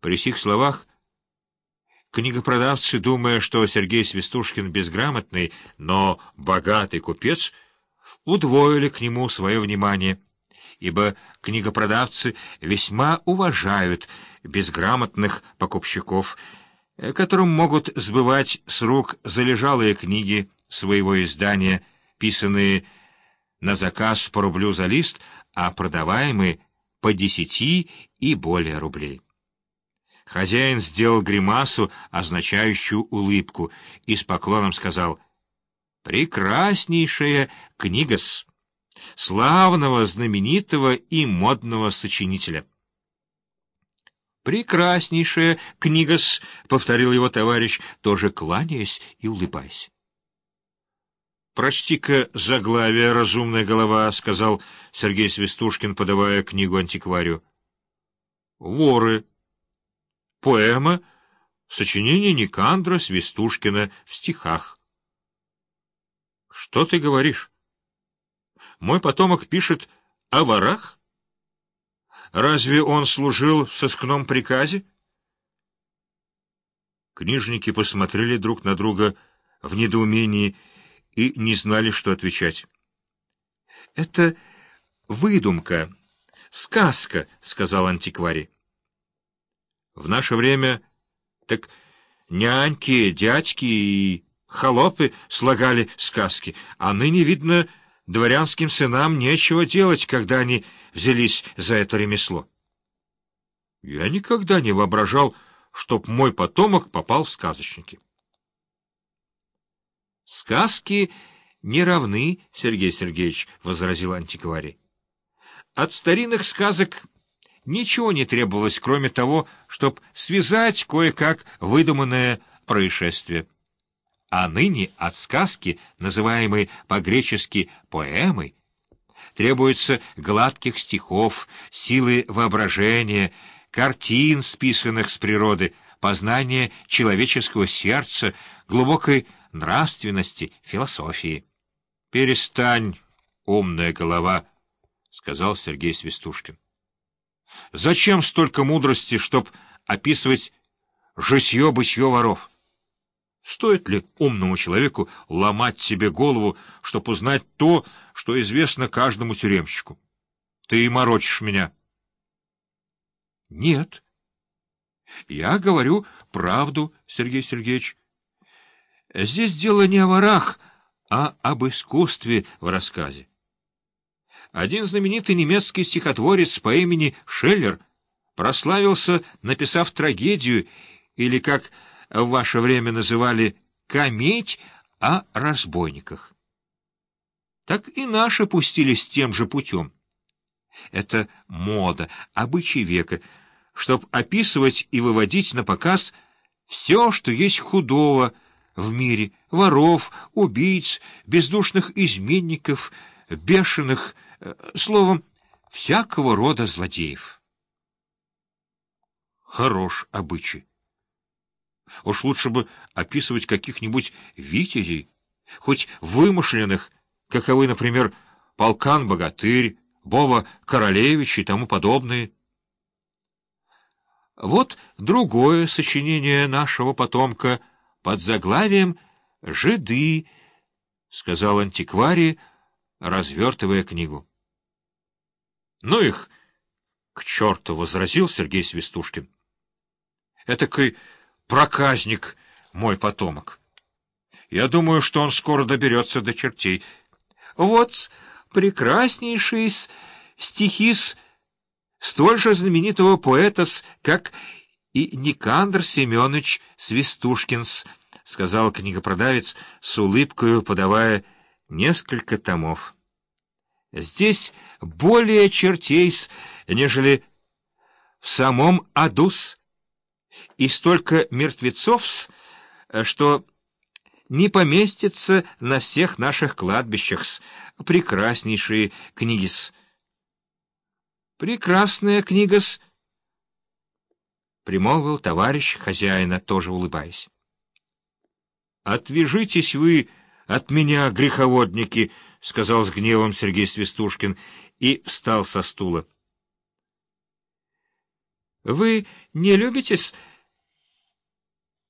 При сих словах книгопродавцы, думая, что Сергей Свистушкин безграмотный, но богатый купец, удвоили к нему свое внимание, ибо книгопродавцы весьма уважают безграмотных покупщиков, которым могут сбывать с рук залежалые книги своего издания, писанные на заказ по рублю за лист, а продаваемые по десяти и более рублей. Хозяин сделал гримасу, означающую улыбку, и с поклоном сказал «Прекраснейшая книга-с, славного, знаменитого и модного сочинителя». «Прекраснейшая книга-с», — повторил его товарищ, тоже кланяясь и улыбаясь. «Прочти-ка заглавие, разумная голова», — сказал Сергей Свистушкин, подавая книгу антикварию. «Воры». Поэма, сочинение Никандра Свистушкина в стихах. Что ты говоришь? Мой потомок пишет о ворах? Разве он служил в сыскном приказе? Книжники посмотрели друг на друга в недоумении и не знали, что отвечать. — Это выдумка, сказка, — сказал антикварий. В наше время так няньки, дядьки и холопы слагали сказки, а ныне, видно, дворянским сынам нечего делать, когда они взялись за это ремесло. Я никогда не воображал, чтоб мой потомок попал в сказочники. Сказки не равны, Сергей Сергеевич, — возразил антикварий. От старинных сказок ничего не требовалось, кроме того, чтобы связать кое-как выдуманное происшествие. А ныне от сказки, называемой по-гречески поэмой, требуется гладких стихов, силы воображения, картин, списанных с природы, познания человеческого сердца, глубокой нравственности, философии. — Перестань, умная голова, — сказал Сергей Свистушкин. Зачем столько мудрости, чтоб описывать житье-бытье воров? Стоит ли умному человеку ломать себе голову, чтоб узнать то, что известно каждому тюремщику? Ты морочишь меня. Нет. Я говорю правду, Сергей Сергеевич. Здесь дело не о ворах, а об искусстве в рассказе. Один знаменитый немецкий стихотворец по имени Шеллер прославился, написав трагедию, или, как в ваше время называли, «кометь» о разбойниках. Так и наши пустились тем же путем. Это мода, обычай века, чтобы описывать и выводить на показ все, что есть худого в мире, воров, убийц, бездушных изменников, бешеных, словом, всякого рода злодеев. Хорош обычай. Уж лучше бы описывать каких-нибудь витязей, хоть вымышленных, каковы, например, полкан-богатырь, Бова Королевич и тому подобные. Вот другое сочинение нашего потомка под заглавием «Жиды», — сказал антикварий, развертывая книгу. — Ну их к черту! — возразил Сергей Свистушкин. — Этакой проказник мой потомок. Я думаю, что он скоро доберется до чертей. Вот прекраснейшие стихи с столь же знаменитого поэта, как и Никандр Семенович Свистушкинс, — сказал книгопродавец с улыбкою, подавая несколько томов. Здесь более чертей, нежели в самом Адус, и столько мертвецов, что не поместится на всех наших кладбищах, прекраснейшие книги -с. Прекрасная книга-с, — примолвил товарищ хозяина, тоже улыбаясь. — Отвяжитесь вы от меня, греховодники, —— сказал с гневом Сергей Свистушкин и встал со стула. Вы не любите